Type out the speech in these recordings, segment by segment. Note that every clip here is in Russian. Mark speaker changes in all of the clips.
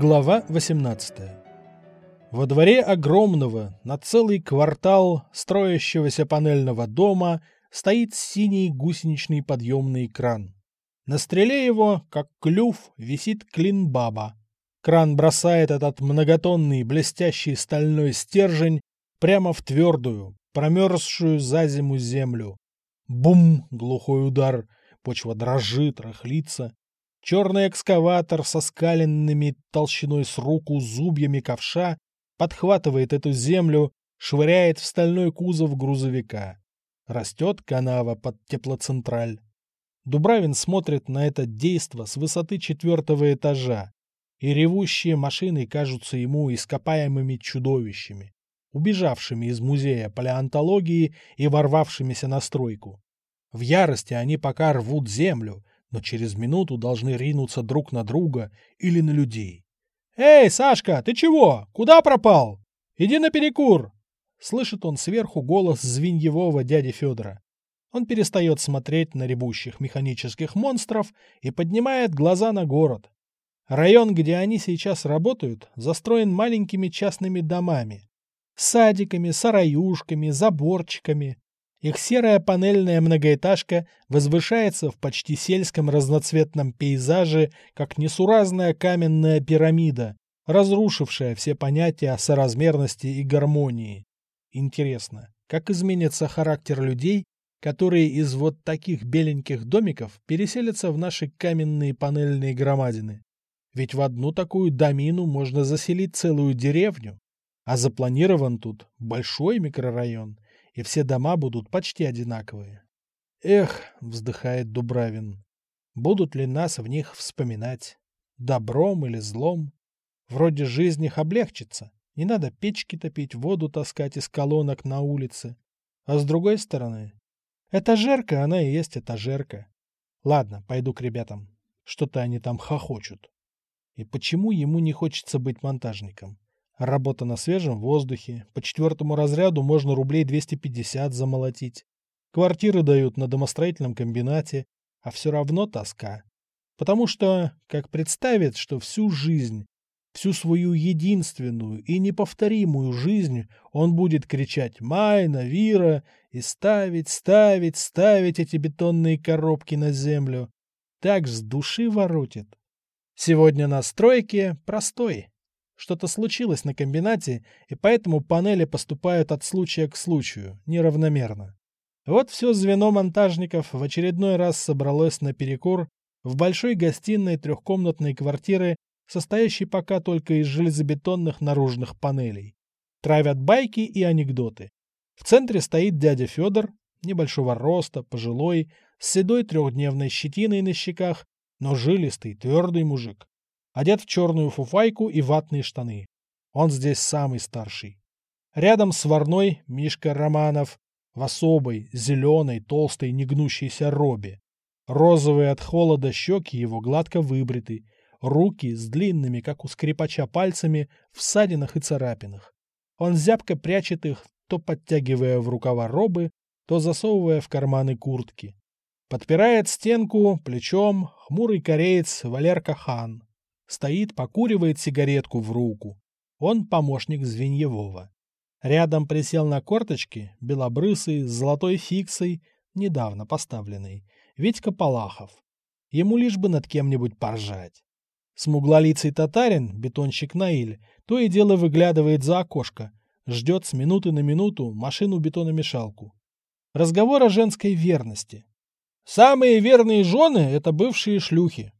Speaker 1: Глава 18. Во дворе огромного, на целый квартал строящегося панельного дома стоит синий гусеничный подъемный кран. На стреле его, как клюв, висит клин-баба. Кран бросает этот многотонный блестящий стальной стержень прямо в твердую, промерзшую за зиму землю. Бум! Глухой удар. Почва дрожит, рахлится. Черный экскаватор со скаленными толщиной с руку зубьями ковша подхватывает эту землю, швыряет в стальной кузов грузовика. Растет канава под теплоцентраль. Дубравин смотрит на это действо с высоты четвертого этажа, и ревущие машины кажутся ему ископаемыми чудовищами, убежавшими из музея палеонтологии и ворвавшимися на стройку. В ярости они пока рвут землю, но через минуту должны ринуться друг на друга или на людей. «Эй, Сашка, ты чего? Куда пропал? Иди на перекур!» Слышит он сверху голос звеньевого дяди Федора. Он перестает смотреть на ребущих механических монстров и поднимает глаза на город. Район, где они сейчас работают, застроен маленькими частными домами. Садиками, сараюшками, заборчиками. Их серая панельная многоэтажка возвышается в почти сельском разноцветном пейзаже, как несуразная каменная пирамида, разрушившая все понятия о соразмерности и гармонии. Интересно, как изменится характер людей, которые из вот таких беленьких домиков переселятся в наши каменные панельные громадины? Ведь в одну такую домину можно заселить целую деревню, а запланирован тут большой микрорайон – и все дома будут почти одинаковые. Эх, вздыхает Дубравин, будут ли нас в них вспоминать? Добром или злом? Вроде жизнь их облегчится. Не надо печки топить, воду таскать из колонок на улице. А с другой стороны, этажерка, она и есть этажерка. Ладно, пойду к ребятам. Что-то они там хохочут. И почему ему не хочется быть монтажником? Работа на свежем воздухе. По четвертому разряду можно рублей 250 замолотить. Квартиры дают на домостроительном комбинате, а все равно тоска. Потому что, как представит, что всю жизнь, всю свою единственную и неповторимую жизнь он будет кричать «Майна, Вира!» и ставить, ставить, ставить эти бетонные коробки на землю. Так с души воротит. Сегодня на стройке простой. Что-то случилось на комбинате, и поэтому панели поступают от случая к случаю, неравномерно. Вот все звено монтажников в очередной раз собралось на перекур в большой гостиной трехкомнатной квартиры, состоящей пока только из железобетонных наружных панелей. Травят байки и анекдоты. В центре стоит дядя Федор, небольшого роста, пожилой, с седой трехдневной щетиной на щеках, но жилистый, твердый мужик одет в черную фуфайку и ватные штаны. Он здесь самый старший. Рядом с Варной Мишка Романов в особой, зеленой, толстой, негнущейся робе. Розовые от холода щеки его гладко выбриты, руки с длинными, как у скрипача, пальцами в ссадинах и царапинах. Он зябко прячет их, то подтягивая в рукава робы, то засовывая в карманы куртки. Подпирает стенку плечом хмурый кореец Валерка Хан. Стоит, покуривает сигаретку в руку. Он помощник Звеньевого. Рядом присел на корточки, белобрысый, с золотой фиксой, недавно поставленный, Витька Палахов. Ему лишь бы над кем-нибудь поржать. Смуглолицый татарин, бетонщик Наиль, то и дело выглядывает за окошко, ждет с минуты на минуту машину-бетономешалку. Разговор о женской верности. Самые верные жены — это бывшие шлюхи.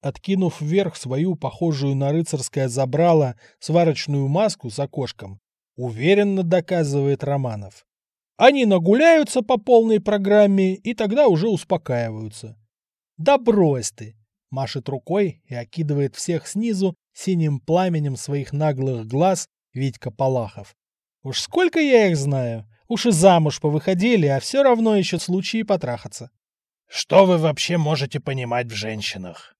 Speaker 1: Откинув вверх свою, похожую на рыцарское забрало, сварочную маску с окошком, уверенно доказывает Романов. Они нагуляются по полной программе и тогда уже успокаиваются. «Да брось ты!» — машет рукой и окидывает всех снизу синим пламенем своих наглых глаз Витька Палахов. «Уж сколько я их знаю! Уж и замуж повыходили, а все равно еще случаи потрахаться!»
Speaker 2: «Что вы вообще можете понимать в женщинах?»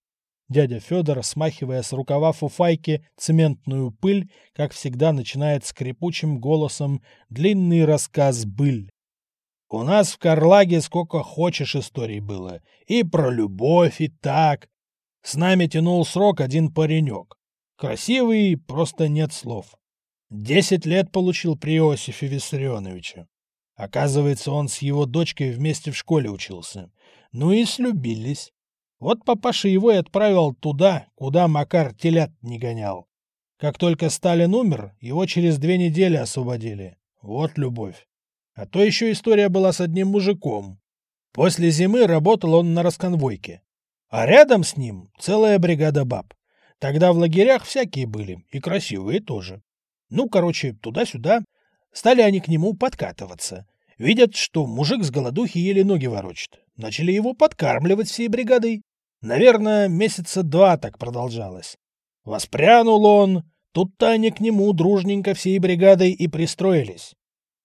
Speaker 1: Дядя Федор, смахивая с рукава фуфайки цементную пыль, как всегда начинает скрипучим голосом длинный рассказ «Быль». «У нас в Карлаге сколько хочешь историй было. И про любовь, и так. С нами тянул срок один паренек. Красивый, просто нет слов. Десять лет получил при Иосифе Виссарионовиче. Оказывается, он с его дочкой вместе в школе учился. Ну и слюбились. Вот папаша его и отправил туда, куда Макар телят не гонял. Как только Сталин умер, его через две недели освободили. Вот любовь. А то еще история была с одним мужиком. После зимы работал он на расконвойке. А рядом с ним целая бригада баб. Тогда в лагерях всякие были, и красивые тоже. Ну, короче, туда-сюда. Стали они к нему подкатываться. Видят, что мужик с голодухи еле ноги ворочит. Начали его подкармливать всей бригадой. Наверное, месяца два так продолжалось. Воспрянул он. Тут-то они к нему дружненько всей бригадой и пристроились.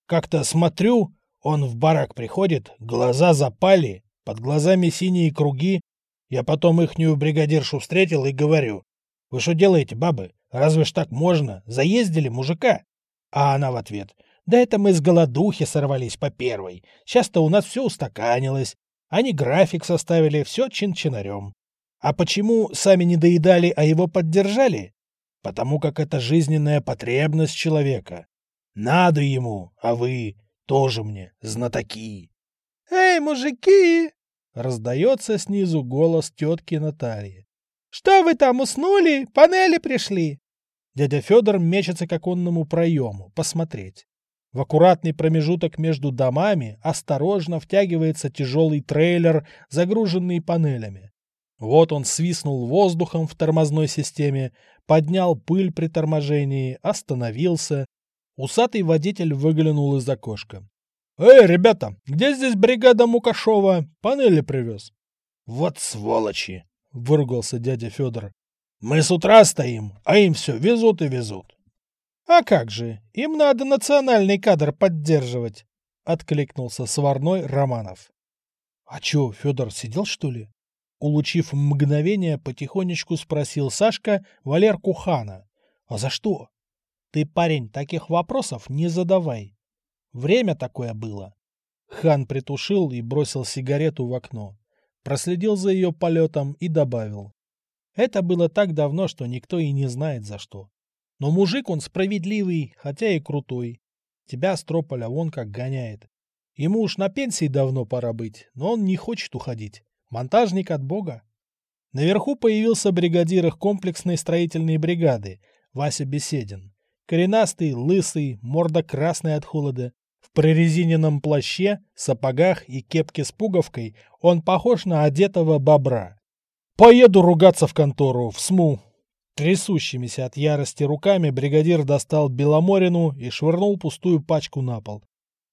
Speaker 1: Как-то смотрю, он в барак приходит, глаза запали, под глазами синие круги. Я потом ихнюю бригадиршу встретил и говорю, «Вы что делаете, бабы? Разве ж так можно? Заездили мужика?» А она в ответ, «Да это мы с голодухи сорвались по первой. Сейчас-то у нас все устаканилось. Они график составили, все чин-чинарем. А почему сами не доедали, а его поддержали? Потому как это жизненная потребность человека. Надо ему, а вы тоже мне, знатоки. «Эй, мужики!» — раздается снизу голос тетки Натальи. «Что вы там, уснули? Панели пришли!» Дядя Федор мечется к оконному проему, посмотреть. В аккуратный промежуток между домами осторожно втягивается тяжелый трейлер, загруженный панелями. Вот он свистнул воздухом в тормозной системе, поднял пыль при торможении, остановился. Усатый водитель выглянул из окошка. «Эй, ребята, где здесь бригада Мукашова? Панели привез». «Вот сволочи!» — выругался дядя Федор. «Мы с утра стоим, а им все везут и везут». «А как же, им надо национальный кадр поддерживать», — откликнулся сварной Романов. «А чё, Федор сидел, что ли?» Улучив мгновение, потихонечку спросил Сашка Валерку Хана. «А за что?» «Ты, парень, таких вопросов не задавай. Время такое было». Хан притушил и бросил сигарету в окно. Проследил за ее полетом и добавил. «Это было так давно, что никто и не знает за что. Но мужик он справедливый, хотя и крутой. Тебя Строполя вон как гоняет. Ему уж на пенсии давно пора быть, но он не хочет уходить. Монтажник от бога. Наверху появился бригадир их комплексной строительной бригады, Вася Беседин. Коренастый, лысый, морда красная от холода. В прорезиненном плаще, сапогах и кепке с пуговкой он похож на одетого бобра. «Поеду ругаться в контору, в СМУ», Трясущимися от ярости руками бригадир достал Беломорину и швырнул пустую пачку на пол.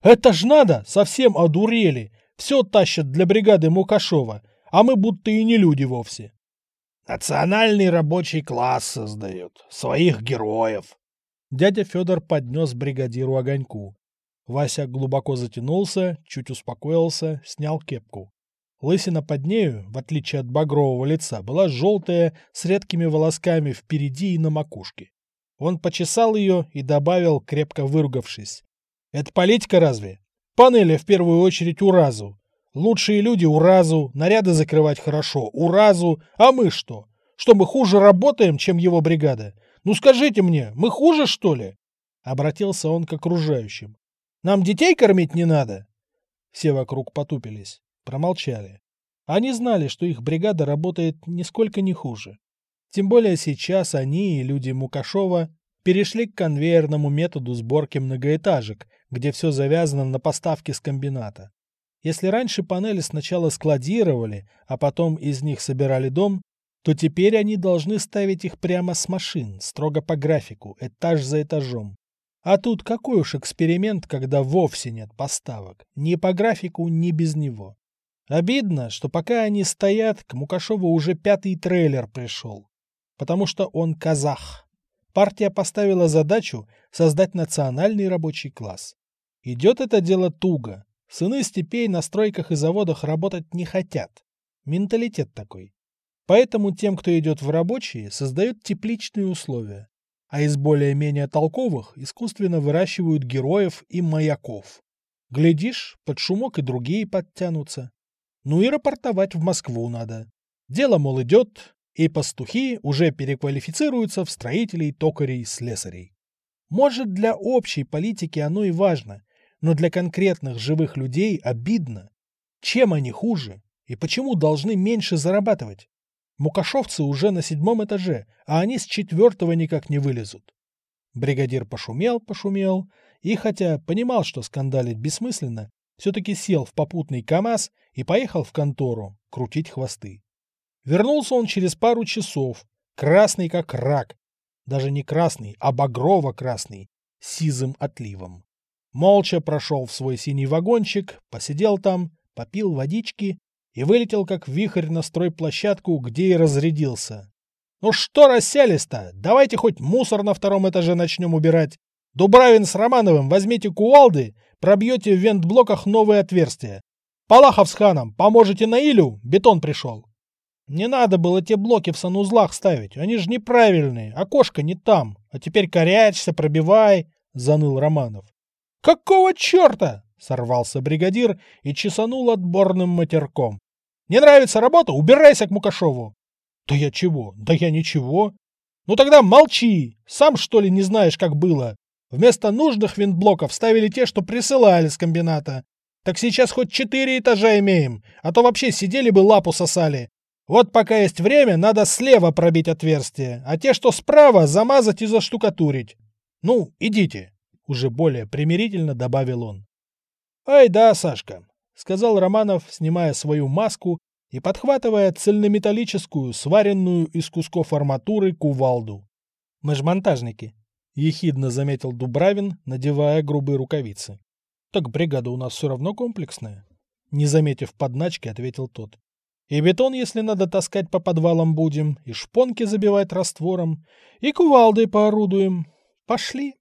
Speaker 1: «Это ж надо! Совсем одурели! Все тащат для бригады Мукашова, а мы будто и не люди вовсе!» «Национальный рабочий класс создает, своих героев!» Дядя Федор поднес бригадиру огоньку. Вася глубоко затянулся, чуть успокоился, снял кепку. Лысина под нею, в отличие от багрового лица, была желтая, с редкими волосками впереди и на макушке. Он почесал ее и добавил, крепко выругавшись. «Это политика разве? Панели в первую очередь уразу. Лучшие люди уразу, наряды закрывать хорошо, уразу, а мы что? Что мы хуже работаем, чем его бригада? Ну скажите мне, мы хуже, что ли?» Обратился он к окружающим. «Нам детей кормить не надо?» Все вокруг потупились. Промолчали. Они знали, что их бригада работает нисколько не хуже. Тем более сейчас они и люди Мукашова перешли к конвейерному методу сборки многоэтажек, где все завязано на поставке с комбината. Если раньше панели сначала складировали, а потом из них собирали дом, то теперь они должны ставить их прямо с машин, строго по графику, этаж за этажом. А тут какой уж эксперимент, когда вовсе нет поставок, ни по графику, ни без него. Обидно, что пока они стоят, к Мукашову уже пятый трейлер пришел. Потому что он казах. Партия поставила задачу создать национальный рабочий класс. Идет это дело туго. Сыны степей на стройках и заводах работать не хотят. Менталитет такой. Поэтому тем, кто идет в рабочие, создают тепличные условия. А из более-менее толковых искусственно выращивают героев и маяков. Глядишь, под шумок и другие подтянутся. Ну и рапортовать в Москву надо. Дело, мол, идет, и пастухи уже переквалифицируются в строителей, токарей, слесарей. Может, для общей политики оно и важно, но для конкретных живых людей обидно. Чем они хуже? И почему должны меньше зарабатывать? Мукашовцы уже на седьмом этаже, а они с четвертого никак не вылезут. Бригадир пошумел, пошумел, и хотя понимал, что скандалить бессмысленно, все-таки сел в попутный КАМАЗ и поехал в контору крутить хвосты. Вернулся он через пару часов, красный как рак, даже не красный, а багрово-красный, сизым отливом. Молча прошел в свой синий вагончик, посидел там, попил водички и вылетел как вихрь на стройплощадку, где и разрядился. «Ну что расселись-то? Давайте хоть мусор на втором этаже начнем убирать. Дубравин с Романовым возьмите кувалды, пробьете в вентблоках новые отверстия. Палахов с Ханом, поможете на Илю, бетон пришел». «Не надо было те блоки в санузлах ставить, они же неправильные, окошко не там, а теперь корячься, пробивай», — заныл Романов. «Какого черта?» Сорвался бригадир и чесанул отборным матерком. «Не нравится работа? Убирайся к Мукашову!» «Да я чего? Да я ничего!» «Ну тогда молчи! Сам, что ли, не знаешь, как было? Вместо нужных вентблоков ставили те, что присылали с комбината. Так сейчас хоть четыре этажа имеем, а то вообще сидели бы лапу сосали. Вот пока есть время, надо слева пробить отверстие, а те, что справа, замазать и заштукатурить. Ну, идите!» Уже более примирительно добавил он. «Ай да, Сашка», — сказал Романов, снимая свою маску и подхватывая цельнометаллическую, сваренную из кусков арматуры кувалду. «Мы ж монтажники», — ехидно заметил Дубравин, надевая грубые рукавицы. «Так бригада у нас все равно комплексная», — не заметив подначки, ответил тот. «И бетон, если надо, таскать по подвалам будем, и шпонки забивать раствором, и кувалдой поорудуем. Пошли!»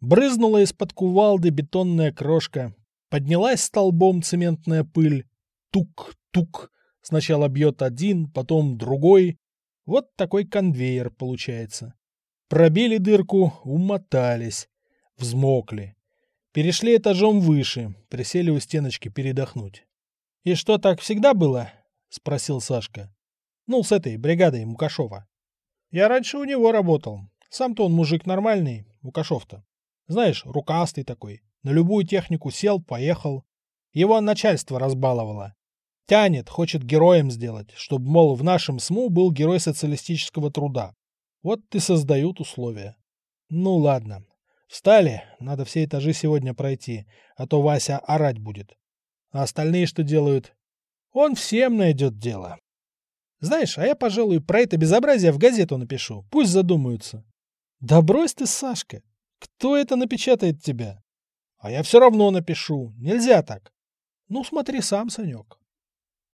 Speaker 1: Брызнула из-под кувалды бетонная крошка, Поднялась столбом цементная пыль. Тук-тук. Сначала бьет один, потом другой. Вот такой конвейер получается. Пробили дырку, умотались. Взмокли. Перешли этажом выше, присели у стеночки передохнуть. — И что, так всегда было? — спросил Сашка. — Ну, с этой бригадой Мукашова. — Я раньше у него работал. Сам-то он мужик нормальный, Мукашов-то. Знаешь, рукастый такой. На любую технику сел, поехал. Его начальство разбаловало. Тянет, хочет героем сделать, чтобы, мол, в нашем СМУ был герой социалистического труда. Вот и создают условия. Ну ладно. Встали, надо все этажи сегодня пройти, а то Вася орать будет. А остальные что делают? Он всем найдет дело. Знаешь, а я, пожалуй, про это безобразие в газету напишу. Пусть задумаются. Да брось ты, Сашка. Кто это напечатает тебя? А я все равно напишу. Нельзя так. Ну, смотри сам, Санек.